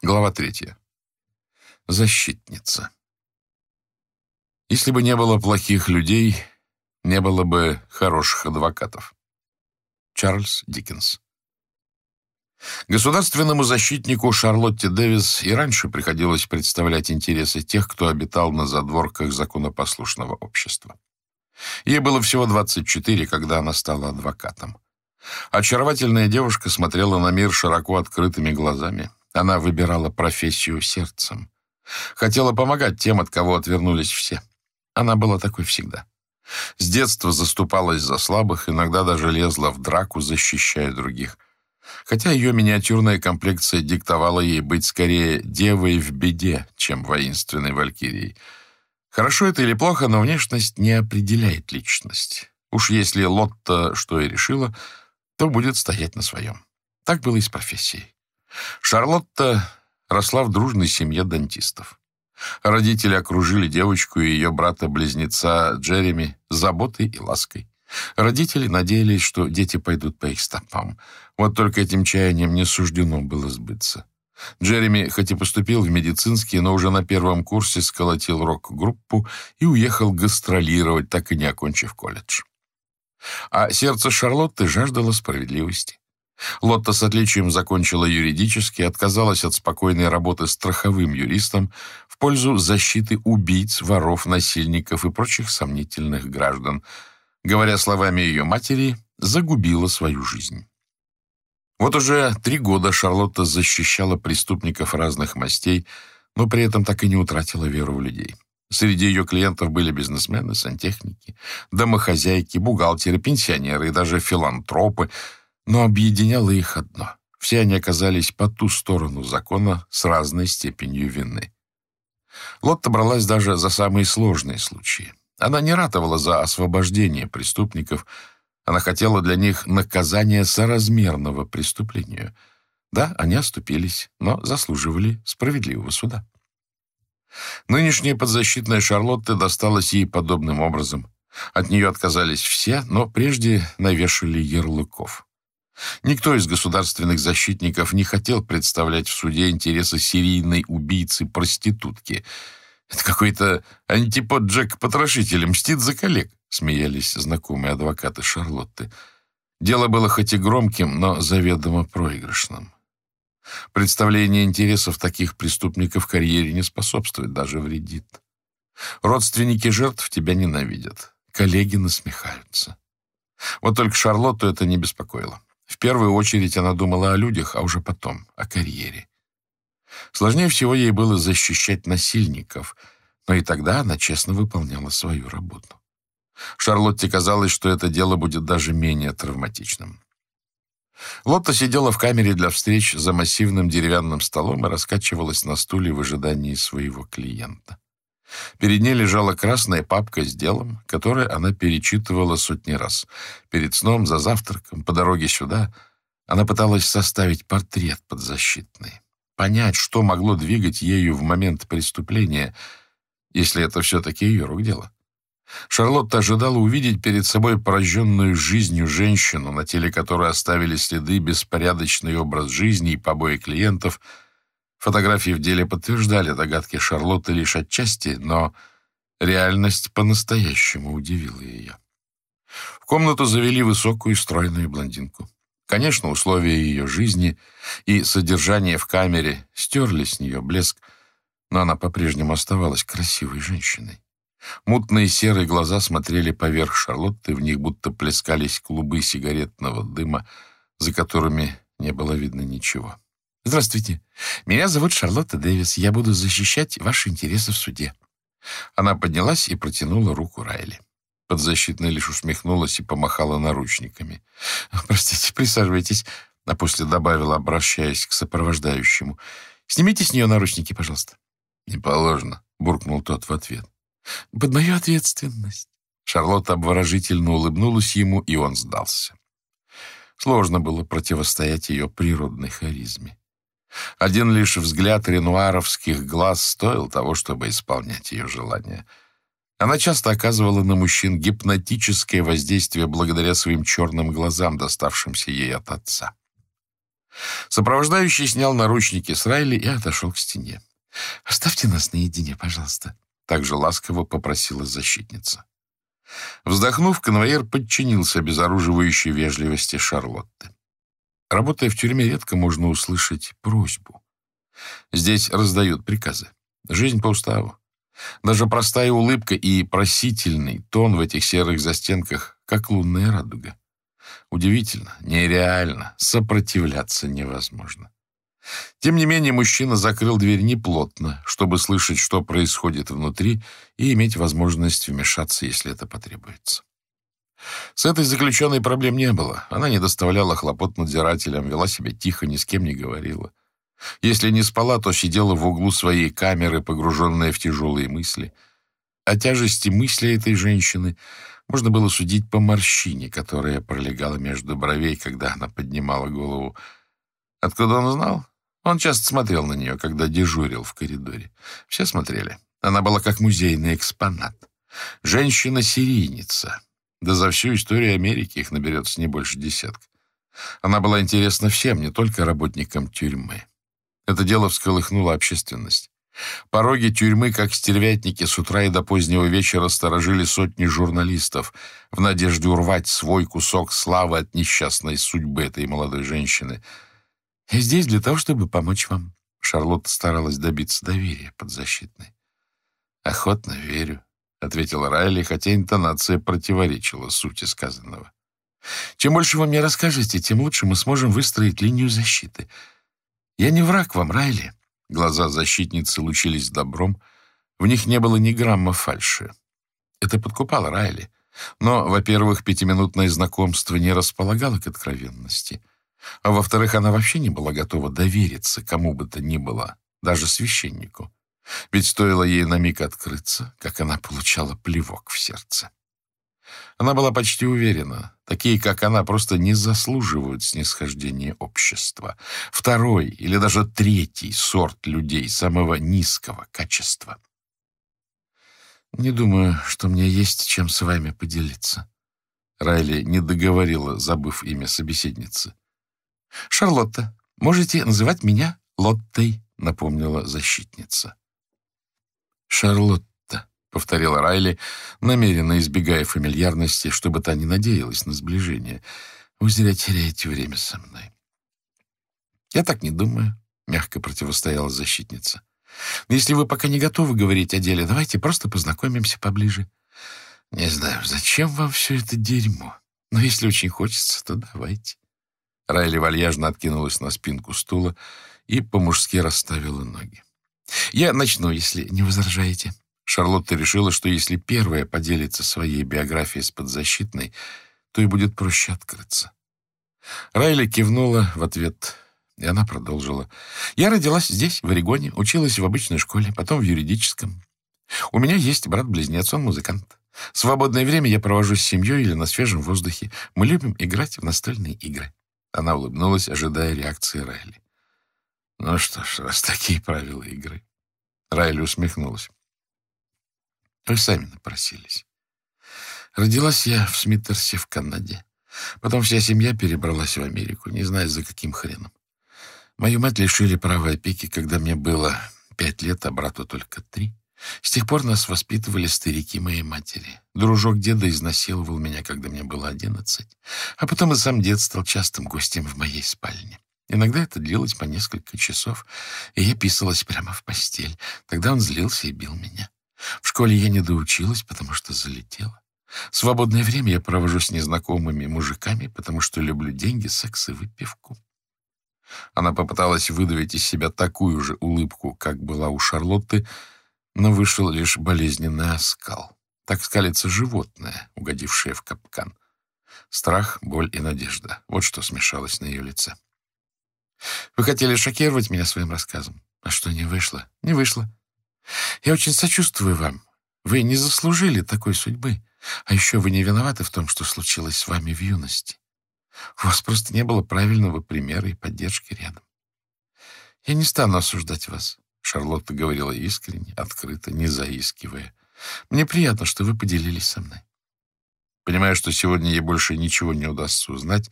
Глава третья. Защитница. Если бы не было плохих людей, не было бы хороших адвокатов. Чарльз Диккенс. Государственному защитнику Шарлотте Дэвис и раньше приходилось представлять интересы тех, кто обитал на задворках законопослушного общества. Ей было всего 24, когда она стала адвокатом. Очаровательная девушка смотрела на мир широко открытыми глазами. Она выбирала профессию сердцем. Хотела помогать тем, от кого отвернулись все. Она была такой всегда. С детства заступалась за слабых, иногда даже лезла в драку, защищая других. Хотя ее миниатюрная комплекция диктовала ей быть скорее девой в беде, чем воинственной валькирией. Хорошо это или плохо, но внешность не определяет личность. Уж если Лотта что и решила, то будет стоять на своем. Так было и с профессией. Шарлотта росла в дружной семье дантистов. Родители окружили девочку и ее брата-близнеца Джереми заботой и лаской. Родители надеялись, что дети пойдут по их стопам. Вот только этим чаянием не суждено было сбыться. Джереми, хоть и поступил в медицинский, но уже на первом курсе сколотил рок-группу и уехал гастролировать, так и не окончив колледж. А сердце Шарлотты жаждало справедливости. Лотта с отличием закончила юридически, отказалась от спокойной работы страховым юристом в пользу защиты убийц, воров, насильников и прочих сомнительных граждан. Говоря словами ее матери, загубила свою жизнь. Вот уже три года Шарлотта защищала преступников разных мастей, но при этом так и не утратила веру в людей. Среди ее клиентов были бизнесмены, сантехники, домохозяйки, бухгалтеры, пенсионеры и даже филантропы – но объединяло их одно. Все они оказались по ту сторону закона с разной степенью вины. Лотта бралась даже за самые сложные случаи. Она не ратовала за освобождение преступников, она хотела для них наказания соразмерного преступлению. Да, они оступились, но заслуживали справедливого суда. Нынешняя подзащитная Шарлотта досталась ей подобным образом. От нее отказались все, но прежде навешали ярлыков. Никто из государственных защитников не хотел представлять в суде интересы серийной убийцы-проститутки. Это какой-то антипод Джек-потрошителя, мстит за коллег, смеялись знакомые адвокаты Шарлотты. Дело было хоть и громким, но заведомо проигрышным. Представление интересов таких преступников карьере не способствует, даже вредит. Родственники жертв тебя ненавидят, коллеги насмехаются. Вот только Шарлотту это не беспокоило. В первую очередь она думала о людях, а уже потом о карьере. Сложнее всего ей было защищать насильников, но и тогда она честно выполняла свою работу. Шарлотте казалось, что это дело будет даже менее травматичным. Лотта сидела в камере для встреч за массивным деревянным столом и раскачивалась на стуле в ожидании своего клиента. Перед ней лежала красная папка с делом, которое она перечитывала сотни раз. Перед сном, за завтраком, по дороге сюда она пыталась составить портрет подзащитный, понять, что могло двигать ею в момент преступления, если это все-таки ее рук дело. Шарлотта ожидала увидеть перед собой пораженную жизнью женщину, на теле которой оставили следы беспорядочный образ жизни и побои клиентов — Фотографии в деле подтверждали догадки Шарлотты лишь отчасти, но реальность по-настоящему удивила ее. В комнату завели высокую стройную блондинку. Конечно, условия ее жизни и содержание в камере стерли с нее блеск, но она по-прежнему оставалась красивой женщиной. Мутные серые глаза смотрели поверх Шарлотты, в них будто плескались клубы сигаретного дыма, за которыми не было видно ничего. «Здравствуйте. Меня зовут Шарлотта Дэвис. Я буду защищать ваши интересы в суде». Она поднялась и протянула руку Райли. Подзащитная лишь усмехнулась и помахала наручниками. «Простите, присаживайтесь», а после добавила, обращаясь к сопровождающему. «Снимите с нее наручники, пожалуйста». «Не положено», — буркнул тот в ответ. «Под мою ответственность». Шарлотта обворожительно улыбнулась ему, и он сдался. Сложно было противостоять ее природной харизме. Один лишь взгляд ренуаровских глаз стоил того, чтобы исполнять ее желания. Она часто оказывала на мужчин гипнотическое воздействие благодаря своим черным глазам, доставшимся ей от отца. Сопровождающий снял наручники с Райли и отошел к стене. «Оставьте нас наедине, пожалуйста», — также ласково попросила защитница. Вздохнув, конвоир подчинился обезоруживающей вежливости Шарлотты. Работая в тюрьме, редко можно услышать просьбу. Здесь раздают приказы. Жизнь по уставу. Даже простая улыбка и просительный тон в этих серых застенках, как лунная радуга. Удивительно, нереально, сопротивляться невозможно. Тем не менее, мужчина закрыл дверь неплотно, чтобы слышать, что происходит внутри, и иметь возможность вмешаться, если это потребуется. С этой заключенной проблем не было. Она не доставляла хлопот надзирателям, вела себя тихо, ни с кем не говорила. Если не спала, то сидела в углу своей камеры, погруженная в тяжелые мысли. О тяжести мысли этой женщины можно было судить по морщине, которая пролегала между бровей, когда она поднимала голову. Откуда он знал? Он часто смотрел на нее, когда дежурил в коридоре. Все смотрели. Она была как музейный экспонат. Женщина-серийница. Да за всю историю Америки их наберется не больше десятка. Она была интересна всем, не только работникам тюрьмы. Это дело всколыхнуло общественность. Пороги тюрьмы, как стервятники, с утра и до позднего вечера сторожили сотни журналистов в надежде урвать свой кусок славы от несчастной судьбы этой молодой женщины. «Я здесь для того, чтобы помочь вам». Шарлотта старалась добиться доверия подзащитной. «Охотно верю», — ответила Райли, хотя интонация противоречила сути сказанного. «Чем больше вы мне расскажете, тем лучше мы сможем выстроить линию защиты». «Я не враг вам, Райли». Глаза защитницы лучились добром. В них не было ни грамма фальши. Это подкупало Райли. Но, во-первых, пятиминутное знакомство не располагало к откровенности. А во-вторых, она вообще не была готова довериться кому бы то ни было, даже священнику. Ведь стоило ей на миг открыться, как она получала плевок в сердце. Она была почти уверена, такие, как она, просто не заслуживают снисхождения общества. Второй или даже третий сорт людей самого низкого качества. «Не думаю, что мне есть чем с вами поделиться». Райли не договорила, забыв имя собеседницы. «Шарлотта, можете называть меня Лоттой», — напомнила защитница. «Шарлотта». — повторила Райли, намеренно избегая фамильярности, чтобы та не надеялась на сближение. «Вы зря теряете время со мной». «Я так не думаю», — мягко противостояла защитница. «Но если вы пока не готовы говорить о деле, давайте просто познакомимся поближе. Не знаю, зачем вам все это дерьмо, но если очень хочется, то давайте». Райли вальяжно откинулась на спинку стула и по-мужски расставила ноги. «Я начну, если не возражаете». Шарлотта решила, что если первая поделится своей биографией с подзащитной, то и будет проще открыться. Райли кивнула в ответ, и она продолжила. «Я родилась здесь, в Орегоне, училась в обычной школе, потом в юридическом. У меня есть брат-близнец, он музыкант. Свободное время я провожу с семьей или на свежем воздухе. Мы любим играть в настольные игры». Она улыбнулась, ожидая реакции Райли. «Ну что ж, раз такие правила игры». Райли усмехнулась. Вы сами напросились. Родилась я в Смиттерсе в Канаде. Потом вся семья перебралась в Америку, не знаю, за каким хреном. Мою мать лишили права опеки, когда мне было пять лет, а брату только три. С тех пор нас воспитывали старики моей матери. Дружок деда изнасиловал меня, когда мне было одиннадцать. А потом и сам дед стал частым гостем в моей спальне. Иногда это длилось по несколько часов, и я писалась прямо в постель. Тогда он злился и бил меня. В школе я не доучилась, потому что залетела. Свободное время я провожу с незнакомыми мужиками, потому что люблю деньги, секс и выпивку. Она попыталась выдавить из себя такую же улыбку, как была у Шарлотты, но вышел лишь болезненный оскал. Так скалится животное, угодившее в капкан. Страх, боль и надежда. Вот что смешалось на ее лице. «Вы хотели шокировать меня своим рассказом. А что, не вышло? Не вышло. Я очень сочувствую вам. Вы не заслужили такой судьбы. А еще вы не виноваты в том, что случилось с вами в юности. У вас просто не было правильного примера и поддержки рядом. Я не стану осуждать вас. Шарлотта говорила искренне, открыто, не заискивая. Мне приятно, что вы поделились со мной. Понимая, что сегодня ей больше ничего не удастся узнать,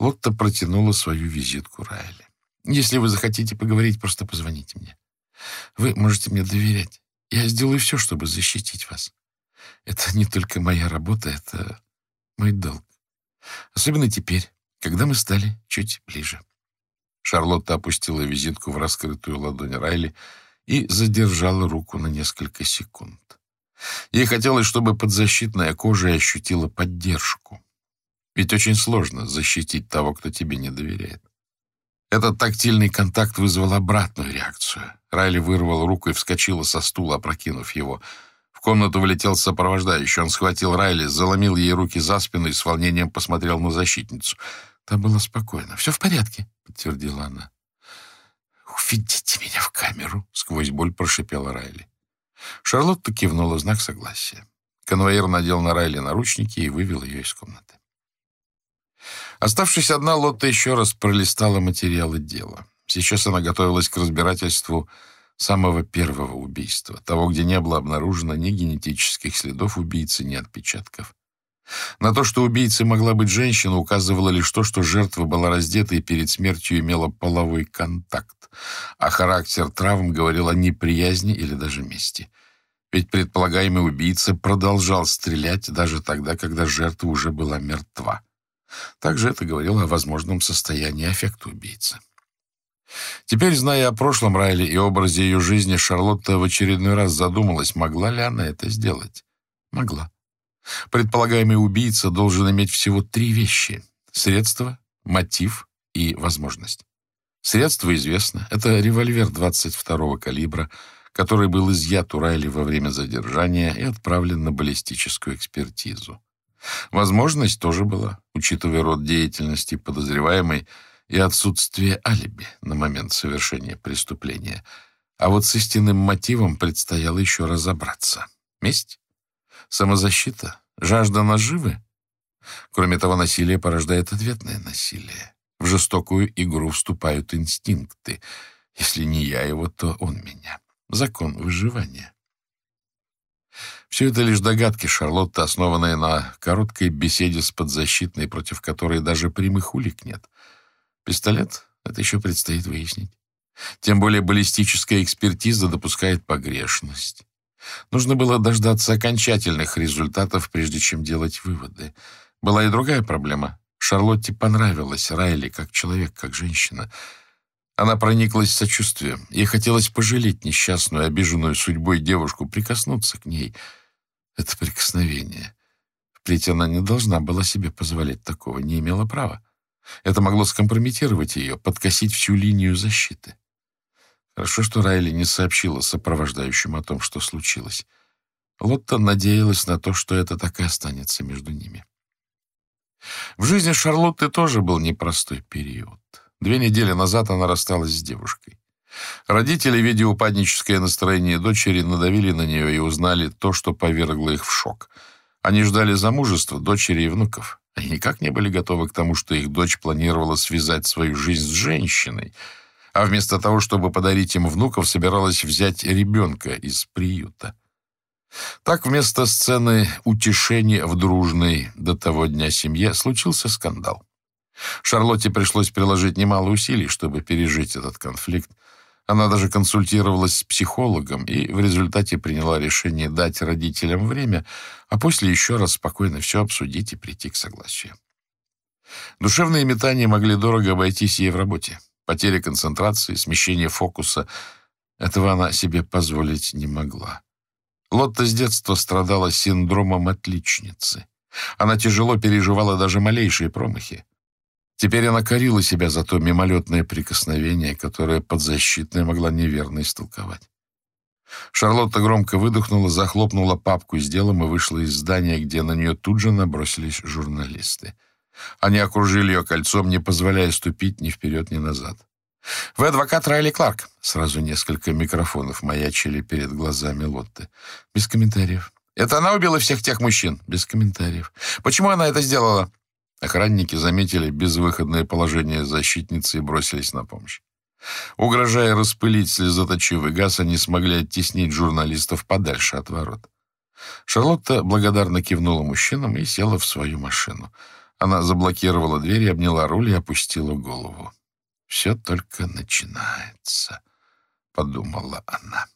Лотта протянула свою визитку Райли. «Если вы захотите поговорить, просто позвоните мне. Вы можете мне доверять. Я сделаю все, чтобы защитить вас. Это не только моя работа, это мой долг. Особенно теперь, когда мы стали чуть ближе». Шарлотта опустила визитку в раскрытую ладонь Райли и задержала руку на несколько секунд. Ей хотелось, чтобы подзащитная кожа ощутила поддержку. Ведь очень сложно защитить того, кто тебе не доверяет. Этот тактильный контакт вызвал обратную реакцию. Райли вырвал руку и вскочила со стула, опрокинув его. В комнату влетел сопровождающий. Он схватил Райли, заломил ей руки за спину и с волнением посмотрел на защитницу. Там было спокойно. «Все в порядке», — подтвердила она. «Уведите меня в камеру», — сквозь боль прошипела Райли. Шарлотта кивнула знак согласия. Конвоир надел на Райли наручники и вывел ее из комнаты. Оставшись одна, Лотта еще раз пролистала материалы дела. Сейчас она готовилась к разбирательству самого первого убийства, того, где не было обнаружено ни генетических следов убийцы, ни отпечатков. На то, что убийцей могла быть женщина, указывало лишь то, что жертва была раздета и перед смертью имела половой контакт, а характер травм говорил о неприязни или даже мести. Ведь предполагаемый убийца продолжал стрелять даже тогда, когда жертва уже была мертва. Также это говорило о возможном состоянии аффекта убийцы. Теперь, зная о прошлом Райли и образе ее жизни, Шарлотта в очередной раз задумалась, могла ли она это сделать. Могла. Предполагаемый убийца должен иметь всего три вещи — средства, мотив и возможность. Средство известно. Это револьвер 22-го калибра, который был изъят у Райли во время задержания и отправлен на баллистическую экспертизу. Возможность тоже была, учитывая род деятельности подозреваемой и отсутствие алиби на момент совершения преступления. А вот с истинным мотивом предстояло еще разобраться. Месть? Самозащита? Жажда наживы? Кроме того, насилие порождает ответное насилие. В жестокую игру вступают инстинкты. Если не я его, то он меня. Закон выживания. Все это лишь догадки Шарлотты, основанные на короткой беседе с подзащитной, против которой даже прямых улик нет. Пистолет — это еще предстоит выяснить. Тем более баллистическая экспертиза допускает погрешность. Нужно было дождаться окончательных результатов, прежде чем делать выводы. Была и другая проблема. Шарлотте понравилась Райли как человек, как женщина. Она прониклась сочувствием. Ей хотелось пожалеть несчастную, обиженную судьбой девушку, прикоснуться к ней — это прикосновение. Впредь она не должна была себе позволять такого, не имела права. Это могло скомпрометировать ее, подкосить всю линию защиты. Хорошо, что Райли не сообщила сопровождающим о том, что случилось. Лотта надеялась на то, что это так и останется между ними. В жизни Шарлотты тоже был непростой период. Две недели назад она рассталась с девушкой. Родители, видя упадническое настроение дочери, надавили на нее и узнали то, что повергло их в шок. Они ждали замужества дочери и внуков. Они никак не были готовы к тому, что их дочь планировала связать свою жизнь с женщиной, а вместо того, чтобы подарить им внуков, собиралась взять ребенка из приюта. Так вместо сцены утешения в дружной до того дня семье случился скандал. Шарлотте пришлось приложить немало усилий, чтобы пережить этот конфликт, она даже консультировалась с психологом и в результате приняла решение дать родителям время, а после еще раз спокойно все обсудить и прийти к согласию. Душевные метания могли дорого обойтись ей в работе. Потеря концентрации, смещение фокуса — этого она себе позволить не могла. Лотта с детства страдала синдромом отличницы. Она тяжело переживала даже малейшие промахи. Теперь она корила себя за то мимолетное прикосновение, которое подзащитная могла неверно истолковать. Шарлотта громко выдохнула, захлопнула папку с делом и вышла из здания, где на нее тут же набросились журналисты. Они окружили ее кольцом, не позволяя ступить ни вперед, ни назад. «Вы адвокат Райли Кларк?» Сразу несколько микрофонов маячили перед глазами Лотты. Без комментариев. «Это она убила всех тех мужчин?» Без комментариев. «Почему она это сделала?» Охранники заметили безвыходное положение защитницы и бросились на помощь. Угрожая распылить слезоточивый газ, они смогли оттеснить журналистов подальше от ворот. Шарлотта благодарно кивнула мужчинам и села в свою машину. Она заблокировала дверь и обняла руль и опустила голову. «Все только начинается», — подумала она.